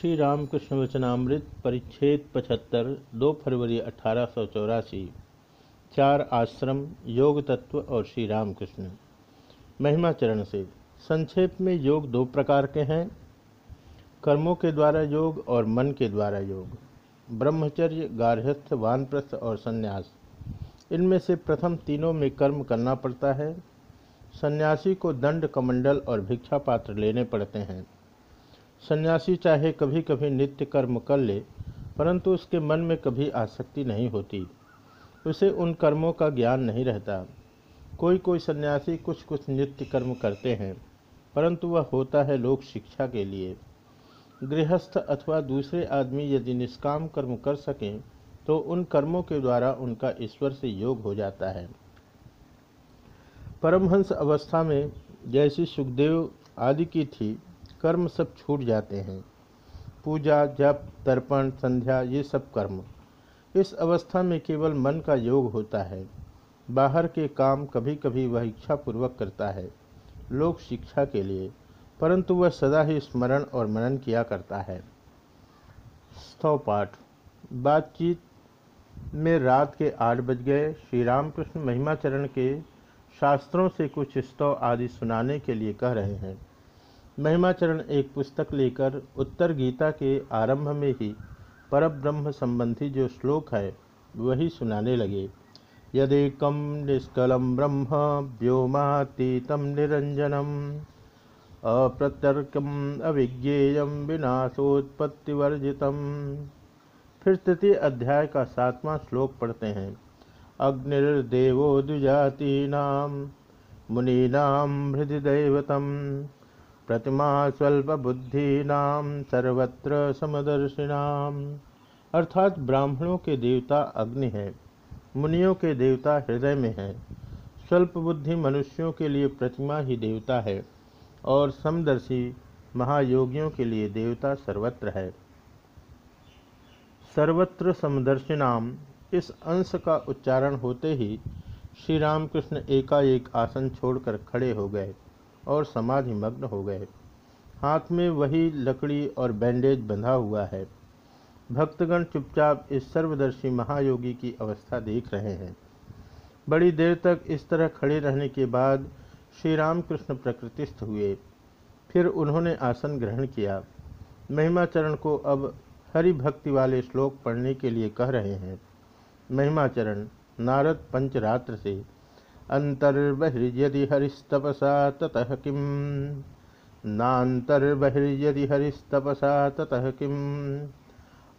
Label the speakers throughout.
Speaker 1: श्री रामकृष्ण वचनामृत, परिच्छेद पचहत्तर, दो फरवरी अठारह सौ चौरासी। चार आश्रम, योग तत्व और श्री रामकृष्ण महिमा चरण से, संक्षेप में योग दो प्रकार के हैं। कर्मों के द्वारा योग और मन के द्वारा योग। ब्रह्मचर्य, गार्हस्थ, वानप्रस्थ और संन्यास। इनमें से प्रथम तीनों में कर्म करना पड़ता है। सन्यासी को दंड, कमंडल और भिक्षा पात्र लेने पड़ते हैं। सन्यासी चाहे कभी कभी नित्य कर्म कर ले, परंतु उसके मन में कभी आसक्ति नहीं होती। उसे उन कर्मों का ज्ञान नहीं रहता। कोई कोई सन्यासी कुछ कुछ नित्य कर्म करते हैं, परंतु वह होता है लोक शिक्षा के लिए। गृहस्थ अथवा दूसरे आदमी यदि निष्काम कर्म कर सकें तो उन कर्मों के द्वारा उनका ईश्वर से योग हो जाता है। परमहंस अवस्था में जैसी सुखदेव आदि की थी कर्म सब छूट जाते हैं। पूजा, जप, तर्पण, संध्या, ये सब कर्म। इस अवस्था में केवल मन का योग होता है। बाहर के काम कभी कभी वह इच्छापूर्वक करता है, लोक शिक्षा के लिए, परंतु वह सदा ही स्मरण और मनन किया करता है। स्तव पाठ। बातचीत में रात के आठ बज गए। श्री रामकृष्ण महिमाचरण के शास्त्रों से कुछ स्तव आदि सुनाने के लिए कह रहे हैं। महिमाचरण एक पुस्तक लेकर उत्तर गीता के आरंभ में ही परब्रह्म संबंधी जो श्लोक है, वही सुनाने लगे। यदेकम निष्कलम ब्रह्म व्योमातीतम निरंजनम अप्रतर्कम अविज्ञेयम विनाशोत्पत्तिवर्जितम। फिर तृतीय अध्याय का सातवां श्लोक पढ़ते हैं। अग्निर्देवो द्विजातीनाम मुनीनाम हृदयदैवतम प्रतिमा स्वल्पबुद्धीनाम सर्वत्र समदर्शिनाम अर्थात ब्राह्मणों के देवता अग्नि है, मुनियों के देवता हृदय में है। स्वल्प बुद्धि मनुष्यों के लिए प्रतिमा ही देवता है, और समदर्शी महायोगियों के लिए देवता सर्वत्र है। सर्वत्र समदर्शिनाम इस अंश का उच्चारण होते ही श्री रामकृष्ण एकाएक आसन छोड़कर खड़े हो गए। और समाधि मग्न हो गए। हाथ में वही लकड़ी और बैंडेज बंधा हुआ है। भक्तगण चुपचाप इस सर्वदर्शी महायोगी की अवस्था देख रहे हैं। बड़ी देर तक इस तरह खड़े रहने के बाद श्री रामकृष्ण प्रकृतिस्थ हुए। फिर उन्होंने आसन ग्रहण किया। महिमाचरण को अब हरि भक्ति वाले श्लोक पढ़ने के लिए कह रहे हैं। महिमाचरण, नारद पंचरात्र से। अंतर्बहिर्यदि हरिस्तपसा ततः किम? नान्तर्बहिर्यदि हरिस्तपसा ततः किम?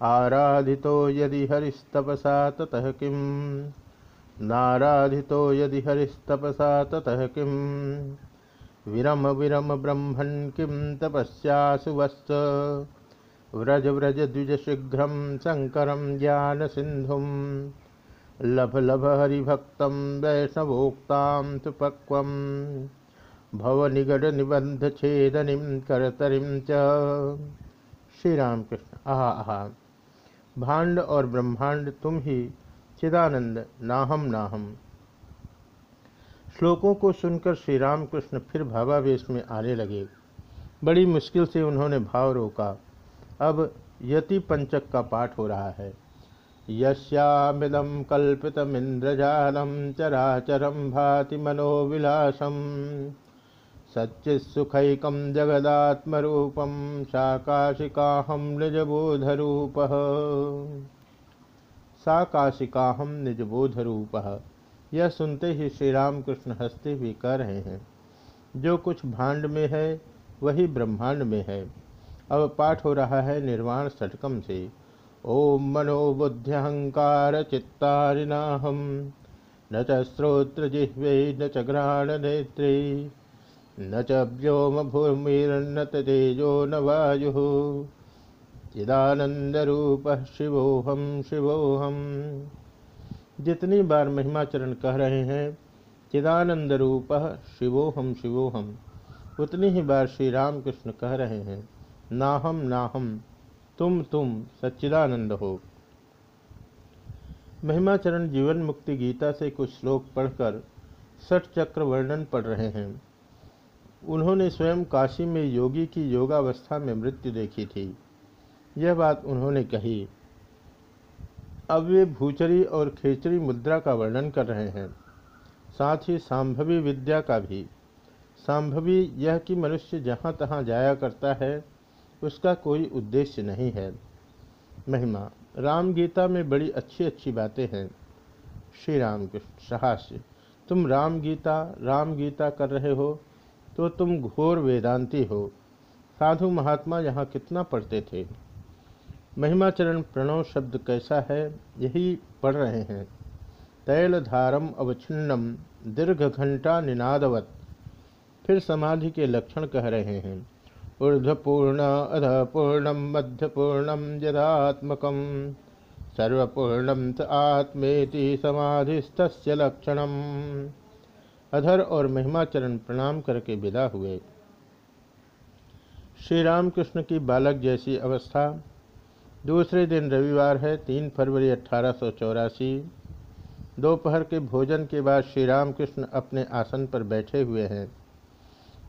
Speaker 1: आराधितो यदि हरिस्तपसा ततः किम? नाराधितो यदि हरिस्तपसा ततः किम? विरम विरम ब्रह्मण किं तपस्यासुवस्त व्रज व्रज द्विज शीघ्र शंकर ज्ञान सिंधु लभ लभ हरिभक्त वैष्णवोक्तां सुपक्व भव निगड निबंध छेदनिम करतरिम च। श्री रामकृष्ण आहा आहा। भांड और ब्रह्मांड, तुम ही चिदानंद, नाहम नाहम। श्लोकों को सुनकर श्री रामकृष्ण फिर भावावेश में आने लगे। बड़ी मुश्किल से उन्होंने भाव रोका। अब यति पंचक का पाठ हो रहा है। यस्यामिदं कल्पितमिन्द्रजालं चराचरं भाति मनोविलासं सच्चित्सुखैकं जगदात्मरूपं साकाशिकाहं निजबोधरूपः। साकाशिकाहम निजबोधरूपः, यह सुनते ही श्री रामकृष्ण हँसते हुए कह रहे हैं, जो कुछ भांड में है, वही ब्रह्मांड में है। अब पाठ हो रहा है निर्वाण षटकम से। ओम मनोबुद्ध्यहंकार चित्तारिनाहम न च न च घ्राणनेत्रे, न च व्योम भूमिर्न तेजो न वायु। चिदानंदरूप शिवोहम शिवोहम जितनी बार महिमाचरण कह रहे हैं चिदानंद रूप शिवोहम शिवोहम उतनी ही बार श्री रामकृष्ण कह रहे हैं नाहम नाहम तुम तुम, सच्चिदानंद हो। महिमाचरण जीवन मुक्ति गीता से कुछ श्लोक पढ़कर सठ चक्र वर्णन पढ़ रहे हैं। उन्होंने स्वयं काशी में योगी की योगावस्था में मृत्यु देखी थी। यह बात उन्होंने कही। अब वे भूचरी और खेचरी मुद्रा का वर्णन कर रहे हैं। साथ ही सांभवी विद्या का भी। सांभवी यह कि मनुष्य जहाँ तहाँ जाया करता है उसका कोई उद्देश्य नहीं है। महिमा राम गीता में बड़ी अच्छी अच्छी बातें हैं। श्री राम कृष्ण सहास्य, तुम राम गीता राम गीता कर रहे हो तो तुम घोर वेदांती हो। साधु महात्मा यहाँ कितना पढ़ते थे? महिमाचरण प्रणव शब्द कैसा है, यही पढ़ रहे हैं। तैलधारम अवच्छिन्नम दीर्घ घंटा निनादवत। फिर समाधि के लक्षण कह रहे हैं। ऊर्धपूर्ण अधपूर्णम मध्यपूर्णम यदात्मकम। सर्वपूर्णम त आत्मेति समाधिस्त लक्षणम। अधर और महिमाचरण प्रणाम करके विदा हुए। श्री रामकृष्ण की बालक जैसी अवस्था। दूसरे दिन रविवार है, तीन फरवरी अठारह सौ चौरासी। दोपहर के भोजन के बाद श्री रामकृष्ण अपने आसन पर बैठे हुए हैं।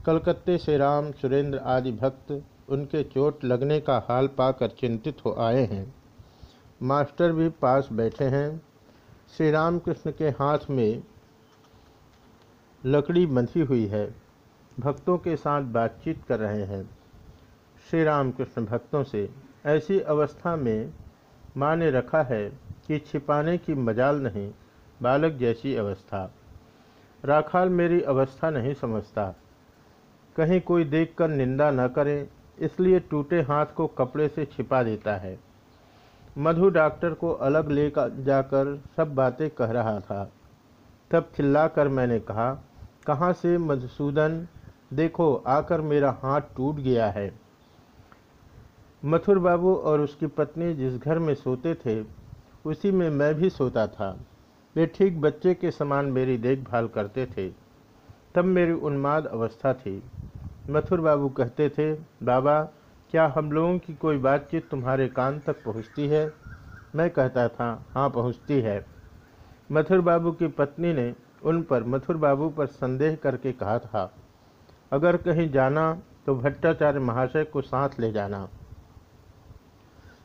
Speaker 1: कलकत्ते से राम, सुरेंद्र आदि भक्त उनके चोट लगने का हाल पाकर चिंतित हो आए हैं। मास्टर भी पास बैठे हैं। श्री रामकृष्ण के हाथ में लकड़ी बंधी हुई है। भक्तों के साथ बातचीत कर रहे हैं। श्री राम कृष्ण भक्तों से, ऐसी अवस्था में माँ ने रखा है कि छिपाने की मजाल नहीं, बालक जैसी अवस्था। राखाल मेरी अवस्था नहीं समझता। कहीं कोई देखकर निंदा न करे, इसलिए टूटे हाथ को कपड़े से छिपा देता है। मधु डॉक्टर को अलग ले जाकर सब बातें कह रहा था। तब चिल्लाकर मैंने कहा, कहाँ से मधुसूदन? देखो, आकर मेरा हाथ टूट गया है। मथुर बाबू और उसकी पत्नी जिस घर में सोते थे, उसी में मैं भी सोता था। वे ठीक बच्चे के समान मेरी देखभाल करते थे। तब मेरी उन्माद अवस्था थी। मथुर बाबू कहते थे, बाबा, क्या हम लोगों की कोई बातचीत तुम्हारे कान तक पहुँचती है? मैं कहता था हाँ पहुँचती है। मथुर बाबू की पत्नी ने उन पर मथुर बाबू पर संदेह करके कहा था, अगर कहीं जाना तो भट्टाचार्य महाशय को साथ ले जाना।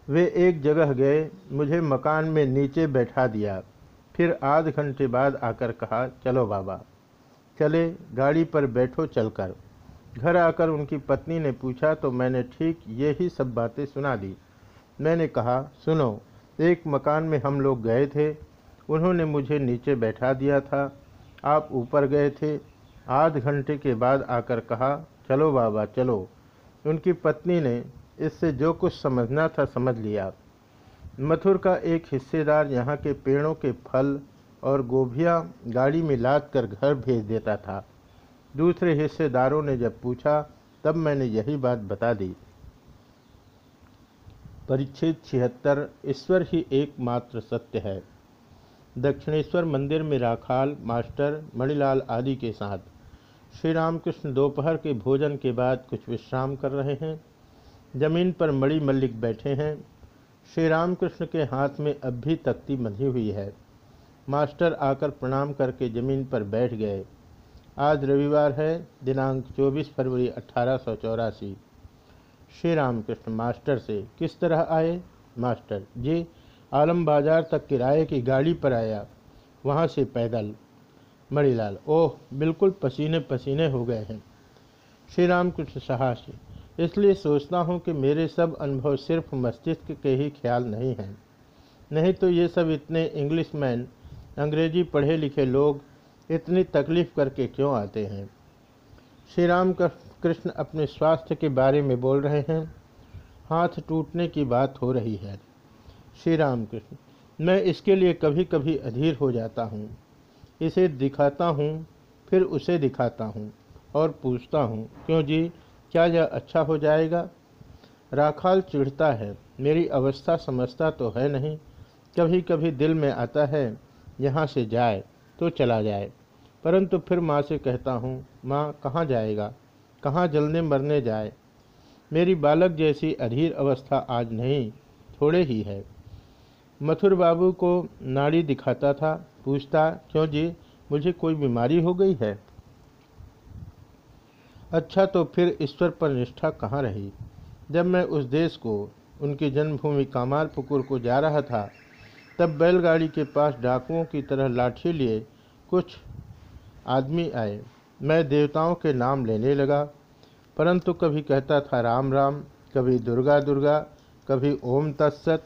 Speaker 1: वे एक जगह गए, मुझे मकान में नीचे बैठा दिया। फिर आध घंटे बाद आकर कहा, चलो बाबा। चले, गाड़ी पर बैठो चलकर। घर आकर उनकी पत्नी ने पूछा तो मैंने ठीक ये ही सब बातें सुना दी। मैंने कहा, सुनो, एक मकान में हम लोग गए थे। उन्होंने मुझे नीचे बैठा दिया था। आप ऊपर गए थे। आध घंटे के बाद आकर कहा, चलो बाबा, चलो। उनकी पत्नी ने इससे जो कुछ समझना था समझ लिया। मथुर का एक हिस्सेदार यहाँ के पेड़ों के फल और गोभियाँ गाड़ी में लाद कर घर भेज देता था। दूसरे हिस्सेदारों ने जब पूछा, तब मैंने यही बात बता दी। परिच्छेद छिहत्तर, ईश्वर ही एकमात्र सत्य है। दक्षिणेश्वर मंदिर में राखाल, मास्टर, मणिलाल आदि के साथ। श्री रामकृष्ण दोपहर के भोजन के बाद कुछ विश्राम कर रहे हैं। ज़मीन पर मणि मल्लिक बैठे हैं। श्री रामकृष्ण के हाथ में अब भी तख्ती बंधी हुई है। मास्टर आकर प्रणाम करके ज़मीन पर बैठ गए। आज रविवार है, दिनांक 24 फरवरी अठारह सौ चौरासी। श्री रामकृष्ण मास्टर से किस तरह आए? मास्टर, जी, आलम बाज़ार तक किराए की गाड़ी पर आया। वहाँ से पैदल। मणिलाल, ओह, बिल्कुल पसीने पसीने हो गए हैं। श्री रामकृष्ण साहस, इसलिए सोचता हूँ कि मेरे सब अनुभव सिर्फ़ मस्तिष्क के ही ख्याल नहीं हैं। नहीं तो ये सब इतने इंग्लिश मैन, अंग्रेज़ी पढ़े लिखे लोग इतनी तकलीफ़ करके क्यों आते हैं? श्री राम कृष्ण अपने स्वास्थ्य के बारे में बोल रहे हैं। हाथ टूटने की बात हो रही है। श्री राम कृष्ण, मैं इसके लिए कभी कभी अधीर हो जाता हूँ। इसे दिखाता हूँ, फिर उसे दिखाता हूँ और पूछता हूँ, क्यों जी, क्या यह अच्छा हो जाएगा? राखाल चिढ़ता है, मेरी अवस्था समझता तो है नहीं। कभी कभी दिल में आता है, यहाँ से जाए तो चला जाए। परंतु फिर माँ से कहता हूँ, माँ, कहाँ जाएगा? कहाँ जलने मरने जाए? मेरी बालक जैसी अधीर अवस्था आज नहीं, थोड़े ही है। मथुर बाबू को नाड़ी दिखाता था, पूछता, क्यों जी, मुझे कोई बीमारी हो गई है? अच्छा तो फिर ईश्वर पर निष्ठा कहाँ रही? जब मैं उस देश को, उनकी जन्मभूमि कामारपुकुर को जा रहा था, तब बैलगाड़ी के पास डाकुओं की तरह लाठी लिए कुछ आदमी आए। मैं देवताओं के नाम लेने लगा, परंतु कभी कहता था, राम राम। कभी, दुर्गा दुर्गा। कभी, ओम तत्सत।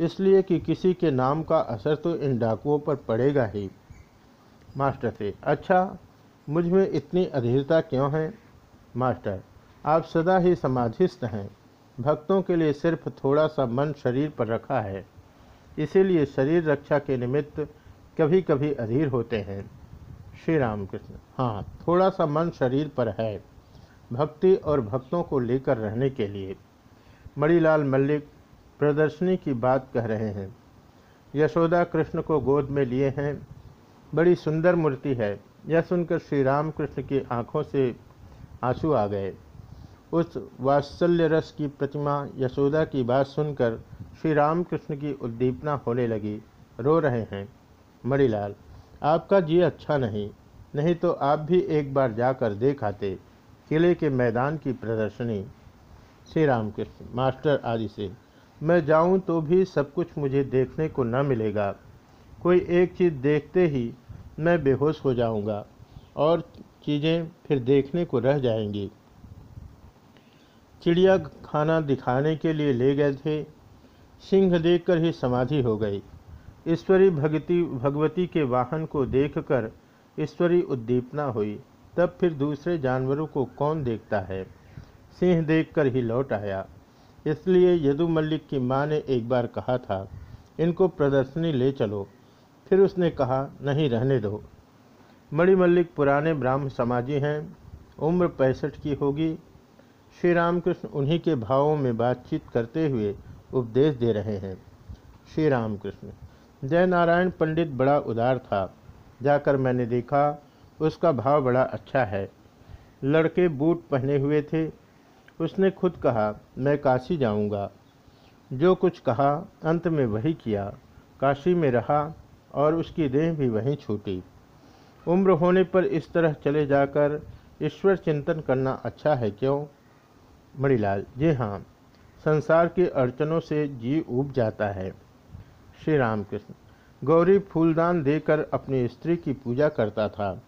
Speaker 1: इसलिए कि किसी के नाम का असर तो इन डाकुओं पर पड़ेगा ही। मास्टर से अच्छा मुझमें इतनी अधीरता क्यों है? मास्टर, आप सदा ही समाधिस्थ हैं। भक्तों के लिए सिर्फ़ थोड़ा सा मन शरीर पर रखा है। इसीलिए शरीर रक्षा के निमित्त कभी कभी अधीर होते हैं। श्री राम कृष्ण हाँ थोड़ा सा मन शरीर पर है। भक्ति और भक्तों को लेकर रहने के लिए मणिलाल मल्लिक प्रदर्शनी की बात कह रहे हैं। यशोदा कृष्ण को गोद में लिए हैं। बड़ी सुंदर मूर्ति है। यह सुनकर श्री राम कृष्ण की आँखों से आँसू आ गए। उस वात्सल्य रस की प्रतिमा यशोदा की बात सुनकर श्री राम कृष्ण की उद्दीपना होने लगी। रो रहे हैं मणिलाल। आपका जी अच्छा नहीं नहीं तो आप भी एक बार जाकर देख आते किले के मैदान की प्रदर्शनी। श्री राम कृष्ण मास्टर आदि से, मैं जाऊँ तो भी सब कुछ मुझे देखने को न मिलेगा। कोई एक चीज़ देखते ही मैं बेहोश हो जाऊँगा और चीज़ें फिर देखने को रह जाएँगी। चिड़िया खाना दिखाने के लिए ले गए थे। सिंह देखकर ही समाधि हो गई। ईश्वरी भगती, भगवती के वाहन को देखकर ईश्वरी उद्दीपना हुई। तब फिर दूसरे जानवरों को कौन देखता है? सिंह देखकर ही लौट आया। इसलिए यदु मल्लिक की माँ ने एक बार कहा था, इनको प्रदर्शनी ले चलो। फिर उसने कहा, नहीं, रहने दो। मणि मल्लिक पुराने ब्राह्म समाजी हैं, उम्र पैंसठ की होगी। श्री रामकृष्ण उन्हीं के भावों में बातचीत करते हुए उपदेश दे रहे हैं। श्री रामकृष्ण जय नारायण पंडित बड़ा उदार था। जाकर मैंने देखा, उसका भाव बड़ा अच्छा है। लड़के बूट पहने हुए थे। उसने खुद कहा, मैं काशी जाऊँगा। जो कुछ कहा, अंत में वही किया। काशी में रहा और उसकी देह भी वहीं छूटी। उम्र होने पर इस तरह चले जाकर ईश्वर चिंतन करना अच्छा है क्यों? मणिलाल, जी हाँ संसार की अड़चनों से जी उब जाता है। श्री रामकृष्ण गौरी फूलदान देकर अपनी स्त्री की पूजा करता था।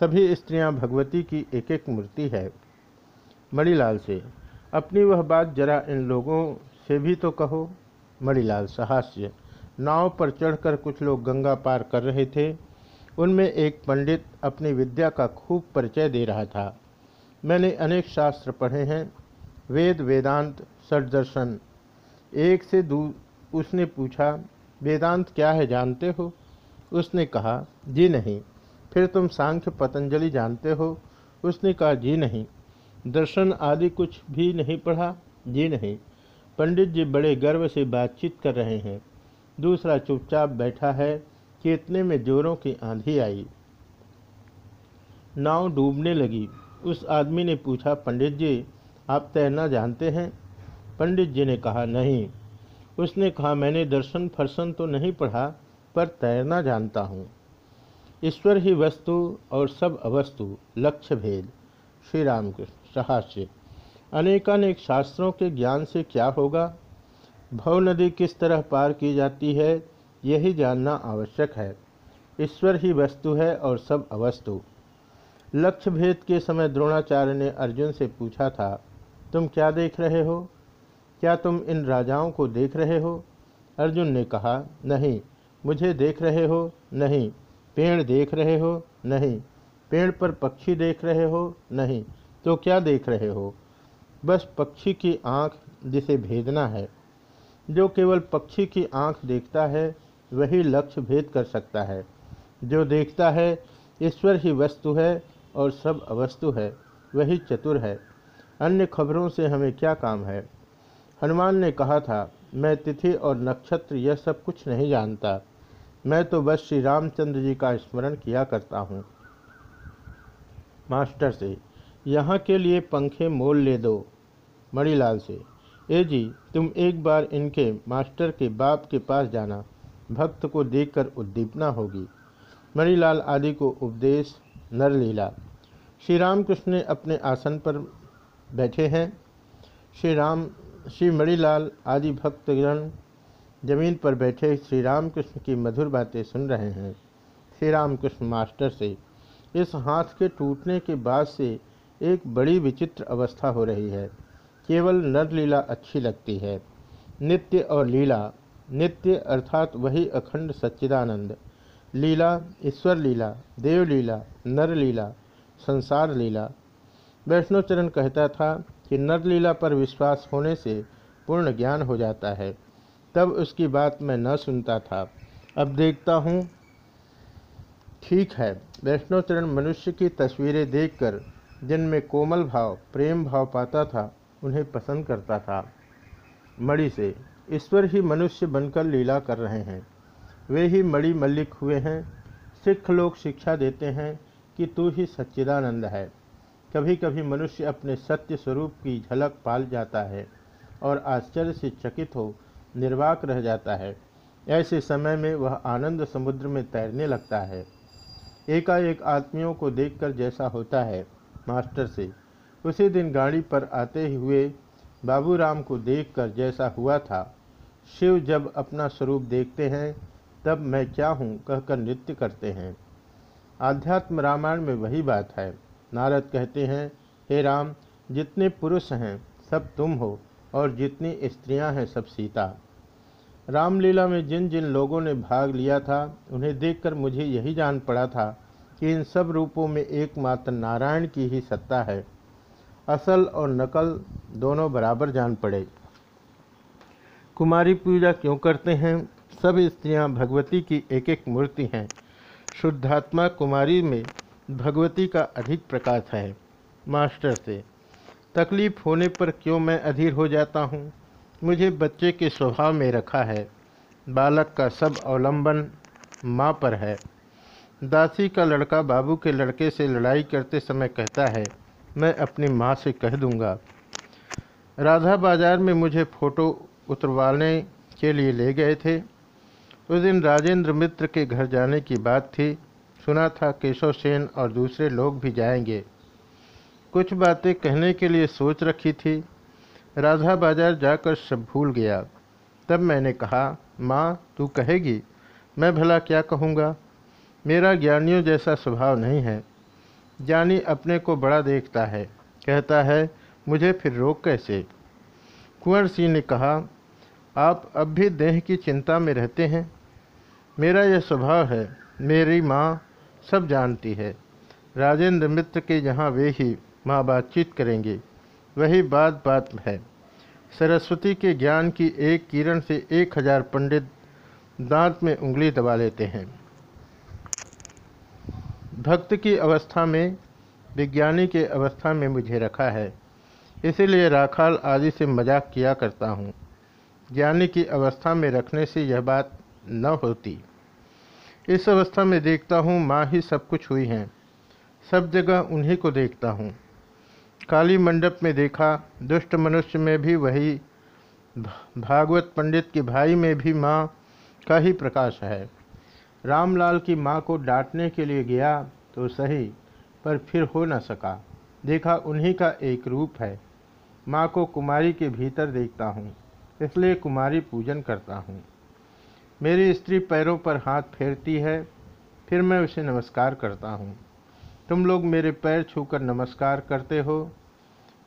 Speaker 1: सभी स्त्रियाँ भगवती की एक एक मूर्ति है। मणिलाल से, अपनी वह बात जरा इन लोगों से भी तो कहो। मणिलाल सहास्य। नाव पर चढ़कर कुछ लोग गंगा पार कर रहे थे। उनमें एक पंडित अपनी विद्या का खूब परिचय दे रहा था। मैंने अनेक शास्त्र पढ़े हैं। वेद, वेदांत सदर्शन एक से दू, उसने पूछा वेदांत क्या है जानते हो? उसने कहा, जी नहीं। फिर तुम सांख्य पतंजलि जानते हो? उसने कहा, जी नहीं। दर्शन आदि कुछ भी नहीं पढ़ा? जी नहीं। पंडित जी बड़े गर्व से बातचीत कर रहे हैं। दूसरा चुपचाप बैठा है कि इतने में जोरों की आंधी आई। नाव डूबने लगी। उस आदमी ने पूछा, पंडित जी, आप तैरना जानते हैं? पंडित जी ने कहा, नहीं। उसने कहा, मैंने दर्शन फर्शन तो नहीं पढ़ा, पर तैरना जानता हूँ। ईश्वर ही वस्तु और सब अवस्तु, लक्ष्य भेद। श्री रामकृष्ण सहास्य अनेकानेक शास्त्रों के ज्ञान से क्या होगा? भव नदी किस तरह पार की जाती है, यही जानना आवश्यक है। ईश्वर ही वस्तु है और सब अवस्तु। लक्ष्य भेद के समय द्रोणाचार्य ने अर्जुन से पूछा था, तुम क्या देख रहे हो? क्या तुम इन राजाओं को देख रहे हो? अर्जुन ने कहा, नहीं, मुझे देख रहे हो? नहीं। पेड़ देख रहे हो? नहीं। पेड़ पर पक्षी देख रहे हो? नहीं। तो क्या देख रहे हो? बस पक्षी की आँख जिसे भेदना है। जो केवल पक्षी की आँख देखता है, वही लक्ष्य भेद कर सकता है। जो देखता है, ईश्वर ही वस्तु है और सब अवस्तु है, वही चतुर है। अन्य खबरों से हमें क्या काम है? हनुमान ने कहा था, मैं तिथि और नक्षत्र यह सब कुछ नहीं जानता। मैं तो बस श्री रामचंद्र जी का स्मरण किया करता हूँ। मास्टर से, यहाँ के लिए पंखे मोल ले दो। मणिलाल से, ए जी, तुम एक बार इनके मास्टर के बाप के पास जाना। भक्त को देखकर उद्दीपना होगी। मणिलाल आदि को उपदेश नरलीला। श्री रामकृष्ण ने अपने आसन पर बैठे हैं। श्री राम श्री मणिलाल आदि भक्तगण ज़मीन पर बैठे श्री रामकृष्ण की मधुर बातें सुन रहे हैं। श्री रामकृष्ण मास्टर से इस हाथ के टूटने के बाद से एक बड़ी विचित्र अवस्था हो रही है। केवल नर लीला अच्छी लगती है। नित्य और लीला, नित्य अर्थात वही अखंड सच्चिदानंद। लीला, ईश्वर लीला देव लीला नर लीला संसार लीला। वैष्णोचरण कहता था कि नरलीला पर विश्वास होने से पूर्ण ज्ञान हो जाता है। तब उसकी बात मैं न सुनता था। अब देखता हूँ। ठीक है वैष्णोचरण मनुष्य की तस्वीरें देखकर, जिनमें कोमल भाव, प्रेम भाव पाता था, उन्हें पसंद करता था। मणि से, ईश्वर ही मनुष्य बनकर लीला कर रहे हैं। वे ही मणि मल्लिक हुए हैं। सिख लोग शिक्षा देते हैं कि तू ही सच्चिदानंद है। कभी कभी मनुष्य अपने सत्य स्वरूप की झलक पाल जाता है और आश्चर्य से चकित हो, निर्वाक रह जाता है। ऐसे समय में वह आनंद समुद्र में तैरने लगता है। एकाएक आदमियों को देखकर जैसा होता है, मास्टर से। उसी दिन गाड़ी पर आते हुए बाबूराम को देखकर जैसा हुआ था। शिव जब अपना स्वरूप देखते हैं, तब मैं क्या हूँ कहकर नृत्य करते हैं। आध्यात्म रामायण में वही बात है। नारद कहते हैं, हे राम, जितने पुरुष हैं, सब तुम हो, और जितनी स्त्रियाँ हैं, सब सीता। रामलीला में जिन जिन लोगों ने भाग लिया था, उन्हें देखकर मुझे यही जान पड़ा था कि इन सब रूपों में एकमात्र नारायण की ही सत्ता है। असल और नकल दोनों बराबर जान पड़े। कुमारी पूजा क्यों करते हैं? सब स्त्रियाँ भगवती की एक एक मूर्ति हैं। शुद्धात्मा कुमारी में भगवती का अधिक प्रकाश है, मास्टर से। तकलीफ़ होने पर क्यों मैं अधीर हो जाता हूँ? मुझे बच्चे के स्वभाव में रखा है। बालक का सब अवलंबन माँ पर है। दासी का लड़का बाबू के लड़के से लड़ाई करते समय कहता है, मैं अपनी माँ से कह दूँगा। राधा बाज़ार में मुझे फ़ोटो उतरवाने के लिए ले गए थे। उस दिन राजेंद्र मित्र के घर जाने की बात थी। सुना था केशव सेन और दूसरे लोग भी जाएँगे। कुछ बातें कहने के लिए सोच रखी थी। राधा बाज़ार जाकर सब भूल गया। तब मैंने कहा, माँ, तू कहेगी? मैं भला क्या कहूँगा? मेरा ज्ञानियों जैसा स्वभाव नहीं है। ज्ञानी अपने को बड़ा देखता है। कहता है, मुझे फिर रोक कैसे? कुंवर सिंह ने कहा, आप अब भी देह की चिंता में रहते हैं। मेरा यह स्वभाव है। मेरी माँ सब जानती है। राजेंद्र मित्र के यहाँ वे ही माँ बातचीत करेंगे। वही बात बात है। सरस्वती के ज्ञान की एक किरण से एक हज़ार पंडित दांत में उंगली दबा लेते हैं। भक्त की अवस्था में, विज्ञानी के अवस्था में मुझे रखा है। इसीलिए राखाल आदि से मज़ाक किया करता हूँ। ज्ञानी की अवस्था में रखने से यह बात न होती। इस अवस्था में देखता हूँ, माँ ही सब कुछ हुई हैं। सब जगह उन्हीं को देखता हूँ। काली मंडप में देखा, दुष्ट मनुष्य में भी वही। भागवत पंडित के भाई में भी माँ का ही प्रकाश है। रामलाल की माँ को डांटने के लिए गया तो सही, पर फिर हो न सका। देखा उन्हीं का एक रूप है। माँ को कुमारी के भीतर देखता हूँ, इसलिए कुमारी पूजन करता हूँ। मेरी स्त्री पैरों पर हाथ फेरती है, फिर मैं उसे नमस्कार करता हूँ। तुम लोग मेरे पैर छूकर नमस्कार करते हो।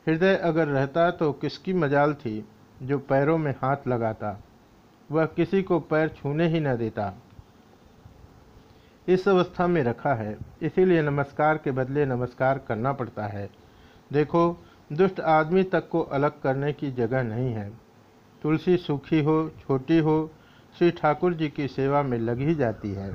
Speaker 1: हृदय अगर रहता तो किसकी मजाल थी जो पैरों में हाथ लगाता? वह किसी को पैर छूने ही न देता। इस अवस्था में रखा है, इसीलिए नमस्कार के बदले नमस्कार करना पड़ता है। देखो, दुष्ट आदमी तक को अलग करने की जगह नहीं है। तुलसी सूखी हो, छोटी हो श्री ठाकुर जी की सेवा में लग ही जाती है।